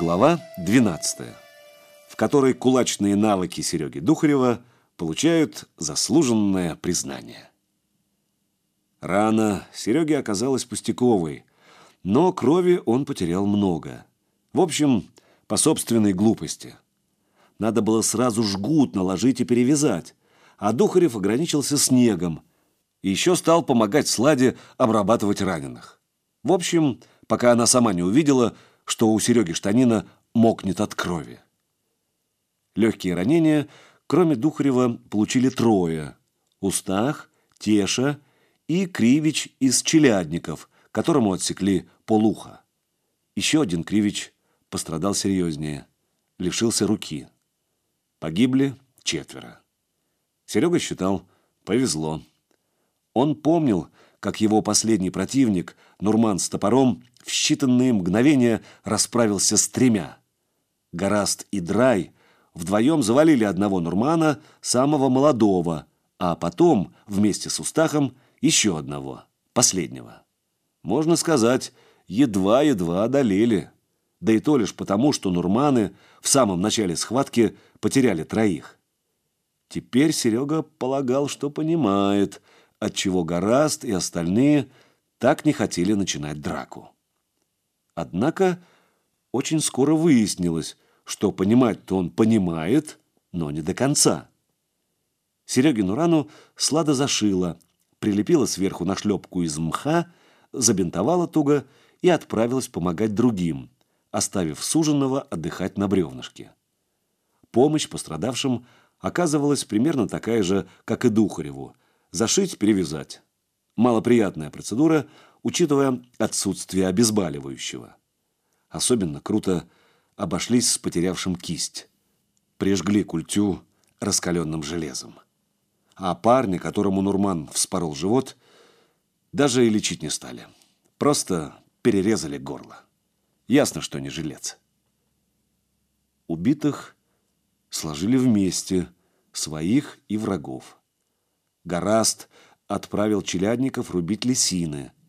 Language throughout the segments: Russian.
Глава 12, в которой кулачные навыки Сереги Духарева получают заслуженное признание. Рана Сереге оказалась пустяковой, но крови он потерял много. В общем, по собственной глупости. Надо было сразу жгут наложить и перевязать, а Духарев ограничился снегом и еще стал помогать Сладе обрабатывать раненых. В общем, пока она сама не увидела, что у Сереги штанина мокнет от крови. Легкие ранения, кроме Духарева, получили трое – Устах, Теша и Кривич из Челядников, которому отсекли полуха. Еще один Кривич пострадал серьезнее, лишился руки. Погибли четверо. Серега считал, повезло. Он помнил, как его последний противник, Нурман с топором, в считанные мгновения расправился с тремя. Гораст и Драй вдвоем завалили одного Нурмана, самого молодого, а потом, вместе с Устахом, еще одного, последнего. Можно сказать, едва-едва одолели. Да и то лишь потому, что Нурманы в самом начале схватки потеряли троих. Теперь Серега полагал, что понимает, отчего Гораст и остальные так не хотели начинать драку. Однако очень скоро выяснилось, что понимать-то он понимает, но не до конца. Серегину рану Слада зашила, прилепила сверху на шлепку из мха, забинтовала туго и отправилась помогать другим, оставив суженного отдыхать на бревнышке. Помощь пострадавшим оказывалась примерно такая же, как и Духареву – зашить-перевязать. Малоприятная процедура – учитывая отсутствие обезболивающего. Особенно круто обошлись с потерявшим кисть. Прижгли культю раскаленным железом. А парня, которому Нурман вспорол живот, даже и лечить не стали. Просто перерезали горло. Ясно, что не жилец. Убитых сложили вместе, своих и врагов. Гораст отправил челядников рубить лисины –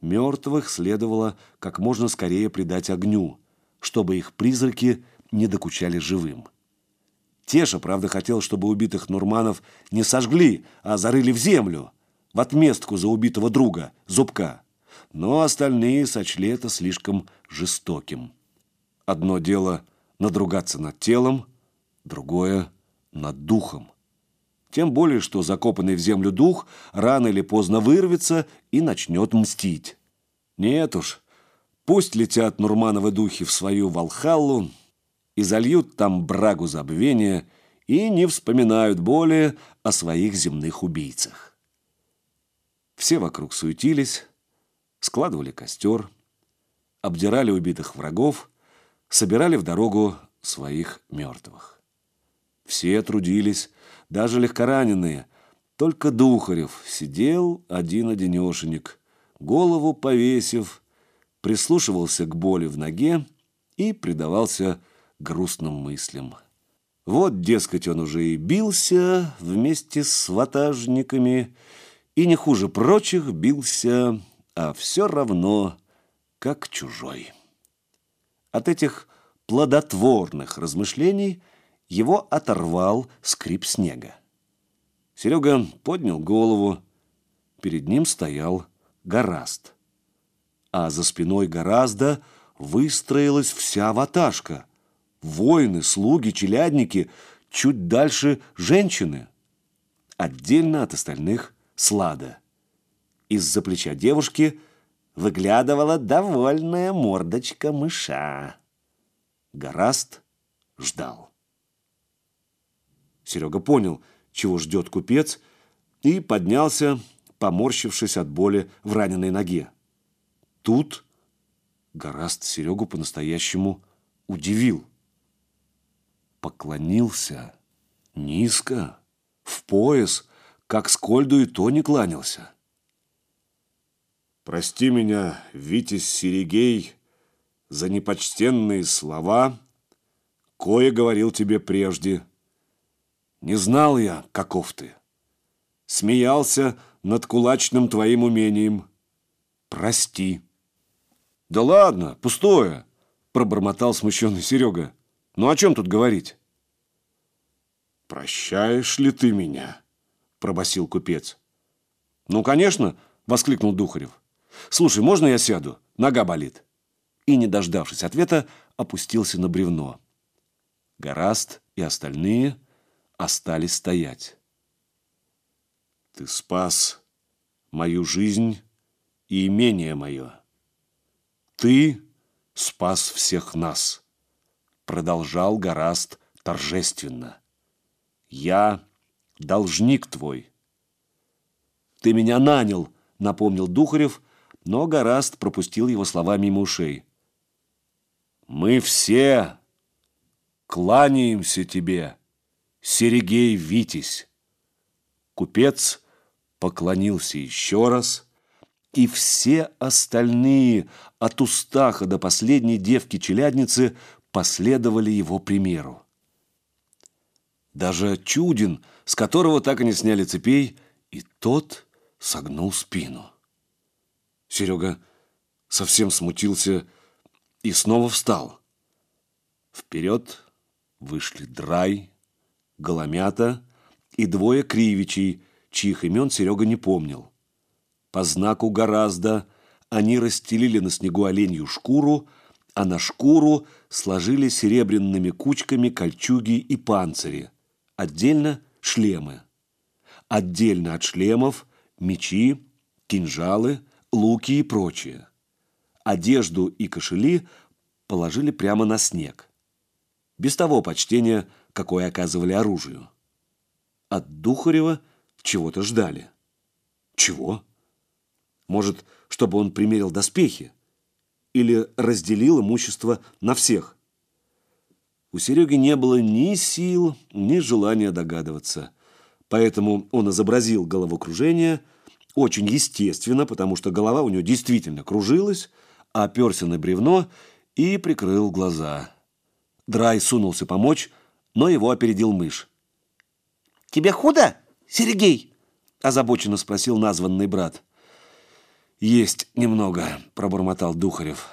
Мертвых следовало как можно скорее предать огню, чтобы их призраки не докучали живым. Теша, правда, хотел, чтобы убитых Нурманов не сожгли, а зарыли в землю, в отместку за убитого друга, Зубка. Но остальные сочли это слишком жестоким. Одно дело надругаться над телом, другое — над духом. Тем более, что закопанный в землю дух рано или поздно вырвется и начнет мстить. Нет уж, пусть летят Нурмановы духи в свою Валхаллу и зальют там брагу забвения и не вспоминают более о своих земных убийцах. Все вокруг суетились, складывали костер, обдирали убитых врагов, собирали в дорогу своих мертвых. Все трудились, даже легкораненые. Только Духарев сидел один-одинешенек, голову повесив, прислушивался к боли в ноге и предавался грустным мыслям. Вот, дескать, он уже и бился вместе с ватажниками, и не хуже прочих бился, а все равно как чужой. От этих плодотворных размышлений – его оторвал скрип снега. Серега поднял голову. Перед ним стоял гораст. А за спиной гораздо выстроилась вся ваташка. Воины, слуги, челядники, чуть дальше женщины. Отдельно от остальных слада. Из-за плеча девушки выглядывала довольная мордочка мыша. Гораст ждал. Серега понял, чего ждет купец, и поднялся, поморщившись от боли в раненой ноге. Тут Гораст Серегу по-настоящему удивил. Поклонился низко, в пояс, как скольду и то не кланялся. «Прости меня, Витязь Серегей, за непочтенные слова, кое говорил тебе прежде». Не знал я, каков ты. Смеялся над кулачным твоим умением. Прости. Да ладно, пустое. пробормотал смущенный Серега. «Ну о чем тут говорить?» «Прощаешь ли ты меня?» – пробасил купец. «Ну, конечно!» – воскликнул Духарев. «Слушай, можно я сяду? Нога болит». И, не дождавшись ответа, опустился на бревно. Гораст и остальные остались стоять. «Ты спас мою жизнь и имение мое. Ты спас всех нас», — продолжал Гораст торжественно. «Я должник твой». «Ты меня нанял», — напомнил Духарев, но Гораст пропустил его слова мимо ушей. «Мы все кланяемся тебе, Серегей Витязь». Купец поклонился еще раз, и все остальные от Устаха до последней девки-челядницы последовали его примеру. Даже Чудин, с которого так и не сняли цепей, и тот согнул спину. Серега совсем смутился и снова встал. Вперед вышли Драй, Голомята и двое кривичей, чьих имен Серега не помнил. По знаку гораздо они расстелили на снегу оленью шкуру, а на шкуру сложили серебряными кучками кольчуги и панцири, отдельно шлемы. Отдельно от шлемов мечи, кинжалы, луки и прочее. Одежду и кошели положили прямо на снег. Без того почтения, какое оказывали оружию. От Духарева чего-то ждали. Чего? Может, чтобы он примерил доспехи? Или разделил имущество на всех? У Сереги не было ни сил, ни желания догадываться. Поэтому он изобразил головокружение очень естественно, потому что голова у него действительно кружилась, оперся на бревно и прикрыл глаза. Драй сунулся помочь, но его опередил мышь. «Тебе худо, Сергей?» – озабоченно спросил названный брат. «Есть немного», – пробормотал Духарев.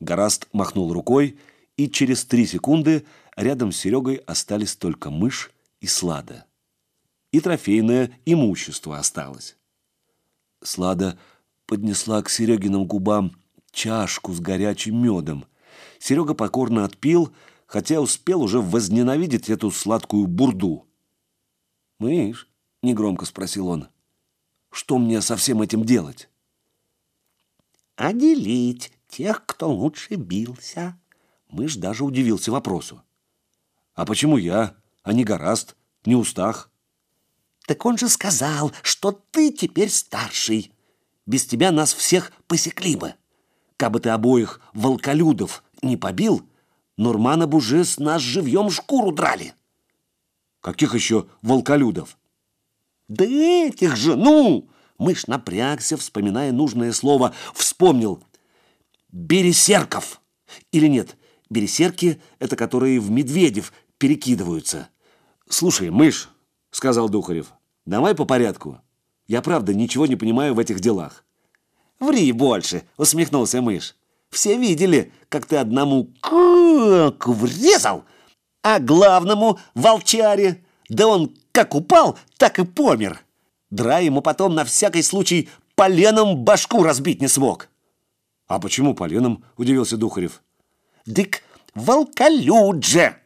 Гораст махнул рукой, и через три секунды рядом с Серегой остались только мышь и слада. И трофейное имущество осталось. Слада поднесла к Серегиным губам чашку с горячим медом. Серега покорно отпил, хотя успел уже возненавидеть эту сладкую бурду. «Мышь?» — негромко спросил он. «Что мне со всем этим делать?» «Отделить тех, кто лучше бился». Мышь даже удивился вопросу. «А почему я, а не Гораст, не Устах?» «Так он же сказал, что ты теперь старший. Без тебя нас всех посекли бы. Кабы ты обоих волколюдов не побил, Нурмана бы уже с нас живьем шкуру драли». «Каких еще волколюдов?» «Да этих же, ну!» Мышь напрягся, вспоминая нужное слово. Вспомнил. «Бересерков!» Или нет, бересерки — это которые в медведев перекидываются. «Слушай, мышь!» — сказал Духарев. «Давай по порядку. Я правда ничего не понимаю в этих делах». «Ври больше!» — усмехнулся мышь. «Все видели, как ты одному как врезал, а главному волчаре. Да он как упал, так и помер. Дра ему потом на всякий случай поленом башку разбить не смог». «А почему поленом?» — удивился Духарев. «Дык волколюд же!»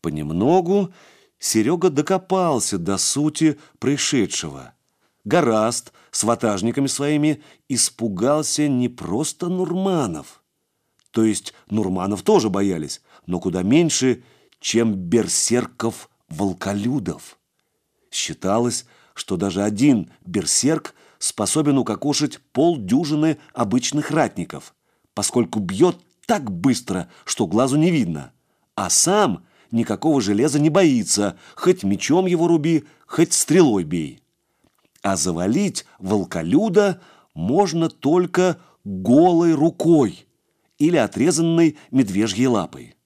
Понемногу Серега докопался до сути происшедшего. Гораст с ватажниками своими испугался не просто Нурманов. То есть Нурманов тоже боялись, но куда меньше, чем берсерков-волколюдов. Считалось, что даже один берсерк способен укокошить полдюжины обычных ратников, поскольку бьет так быстро, что глазу не видно, а сам – никакого железа не боится, хоть мечом его руби, хоть стрелой бей. А завалить волколюда можно только голой рукой или отрезанной медвежьей лапой.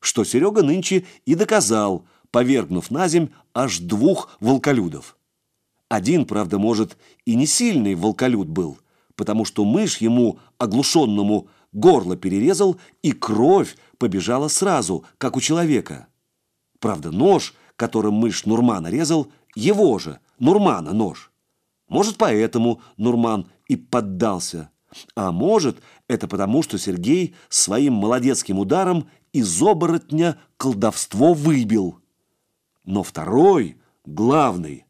Что Серега нынче и доказал, повергнув на земь аж двух волколюдов. Один, правда, может, и не сильный волколюд был, потому что мышь ему, оглушенному, горло перерезал, и кровь побежала сразу, как у человека. Правда, нож, которым мышь Нурмана резал, его же, Нурмана нож. Может, поэтому Нурман и поддался. А может, это потому, что Сергей своим молодецким ударом из оборотня колдовство выбил. Но второй, главный,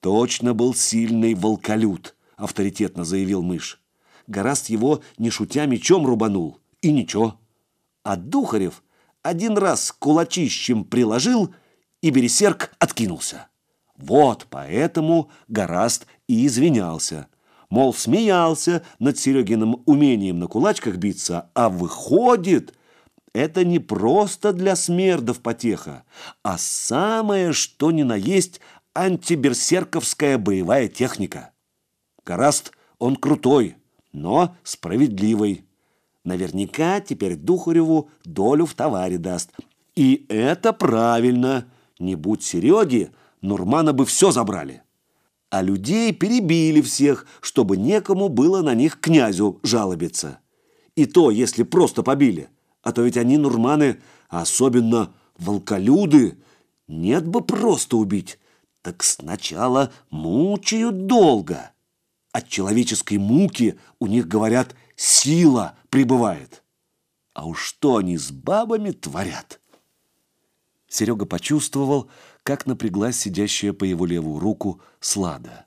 точно был сильный волколют, авторитетно заявил мышь. Гораст его, не шутя, мечом рубанул. И ничего. А Духарев один раз кулачищем приложил, и бересерк откинулся. Вот поэтому Гораст и извинялся. Мол, смеялся над Серегиным умением на кулачках биться, а выходит, это не просто для смердов потеха, а самое что ни на есть антиберсерковская боевая техника. Гораст, он крутой, но справедливый. Наверняка теперь Духареву долю в товаре даст. И это правильно. Не будь Сереги, Нурмана бы все забрали. А людей перебили всех, чтобы некому было на них князю жалобиться. И то, если просто побили. А то ведь они, Нурманы, особенно волколюды, нет бы просто убить. Так сначала мучают долго. От человеческой муки у них, говорят, сила прибывает. А уж что они с бабами творят? Серега почувствовал, как напряглась сидящая по его левую руку Слада.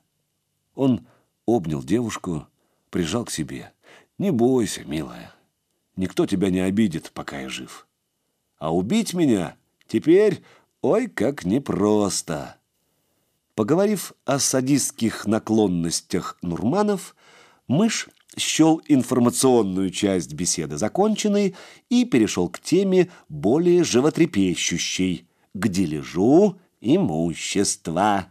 Он обнял девушку, прижал к себе. «Не бойся, милая, никто тебя не обидит, пока я жив. А убить меня теперь, ой, как непросто!» Поговорив о садистских наклонностях Нурманов, мышь счел информационную часть беседы законченной и перешел к теме более животрепещущей – к дележу имущества.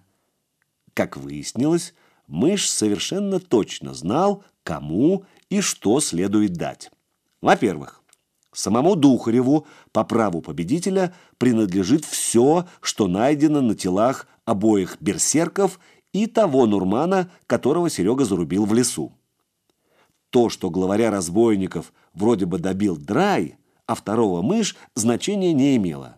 Как выяснилось, мышь совершенно точно знал, кому и что следует дать. Во-первых, самому Духареву по праву победителя принадлежит все, что найдено на телах обоих берсерков и того Нурмана, которого Серега зарубил в лесу. То, что главаря разбойников вроде бы добил Драй, а второго мышь, значения не имело.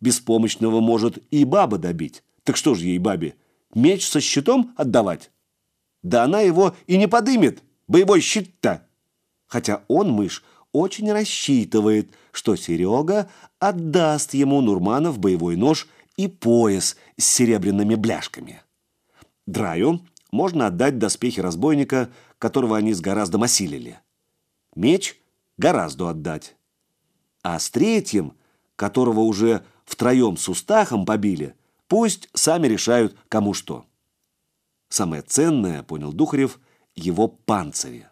Беспомощного может и баба добить. Так что же ей бабе, меч со щитом отдавать? Да она его и не подымет, боевой щит-то. Хотя он, мышь, очень рассчитывает, что Серега отдаст ему Нурманов боевой нож и пояс с серебряными бляшками. Драю можно отдать доспехи разбойника, которого они с гораздо осилили. Меч гораздо отдать. А с третьим, которого уже втроем с устахом побили, пусть сами решают, кому что. Самое ценное, понял Духарев, его панцири.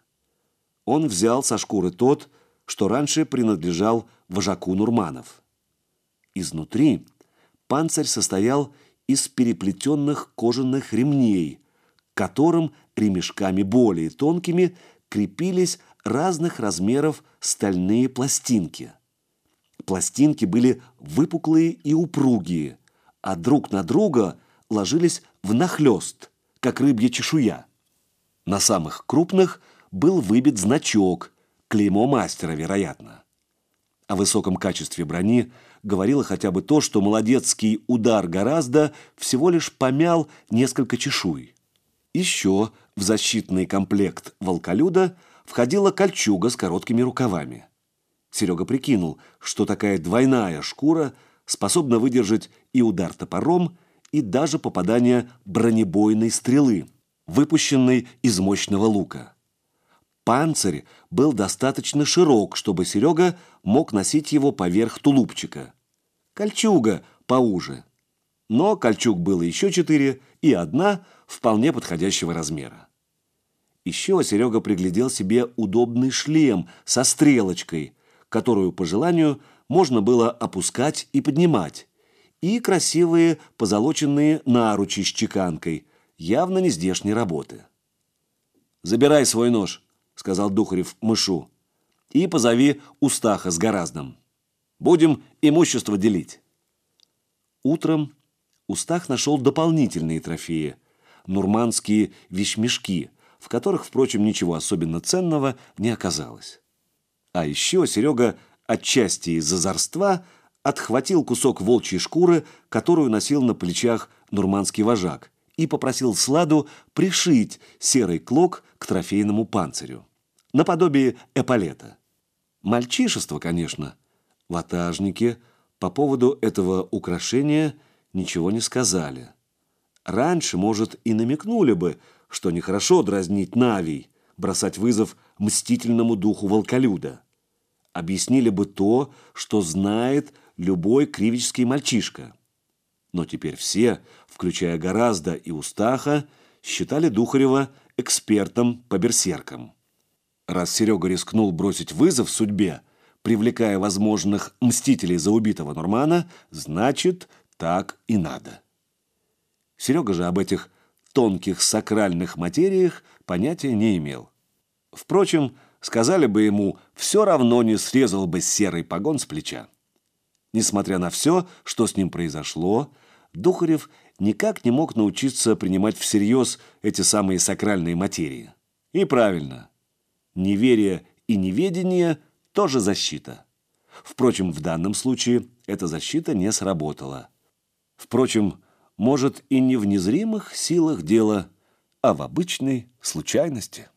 Он взял со шкуры тот, что раньше принадлежал вожаку Нурманов. Изнутри панцирь состоял из переплетенных кожаных ремней, к которым ремешками более тонкими крепились разных размеров стальные пластинки. Пластинки были выпуклые и упругие, а друг на друга ложились внахлёст, как рыбья чешуя. На самых крупных был выбит значок, клеймо мастера, вероятно. О высоком качестве брони говорило хотя бы то, что молодецкий удар гораздо всего лишь помял несколько чешуй. Еще в защитный комплект волколюда входила кольчуга с короткими рукавами. Серега прикинул, что такая двойная шкура способна выдержать и удар топором, и даже попадание бронебойной стрелы, выпущенной из мощного лука. Панцирь был достаточно широк, чтобы Серега мог носить его поверх тулупчика. Кольчуга поуже. Но кольчуг было еще четыре, и одна вполне подходящего размера. Еще Серега приглядел себе удобный шлем со стрелочкой, которую, по желанию, можно было опускать и поднимать, и красивые позолоченные наручи с чеканкой, явно не здешней работы. «Забирай свой нож», сказал Духарев мышу, и позови Устаха с Гораздом. Будем имущество делить. Утром Устах нашел дополнительные трофеи – нурманские вещмешки, в которых, впрочем, ничего особенно ценного не оказалось. А еще Серега отчасти из озорства отхватил кусок волчьей шкуры, которую носил на плечах нурманский вожак, и попросил Сладу пришить серый клок к трофейному панцирю, наподобие эполета. Мальчишество, конечно. Ватажники по поводу этого украшения ничего не сказали. Раньше, может, и намекнули бы, что нехорошо дразнить Навий, бросать вызов мстительному духу волколюда. Объяснили бы то, что знает любой кривический мальчишка. Но теперь все, включая Гораздо и Устаха, считали Духарева экспертом по берсеркам. Раз Серега рискнул бросить вызов судьбе, привлекая возможных мстителей за убитого Нурмана, значит, так и надо. Серега же об этих тонких сакральных материях понятия не имел. Впрочем, сказали бы ему, все равно не срезал бы серый погон с плеча. Несмотря на все, что с ним произошло, Духарев никак не мог научиться принимать всерьез эти самые сакральные материи. И правильно. Неверие и неведение – тоже защита. Впрочем, в данном случае эта защита не сработала. Впрочем, может и не в незримых силах дела, а в обычной случайности.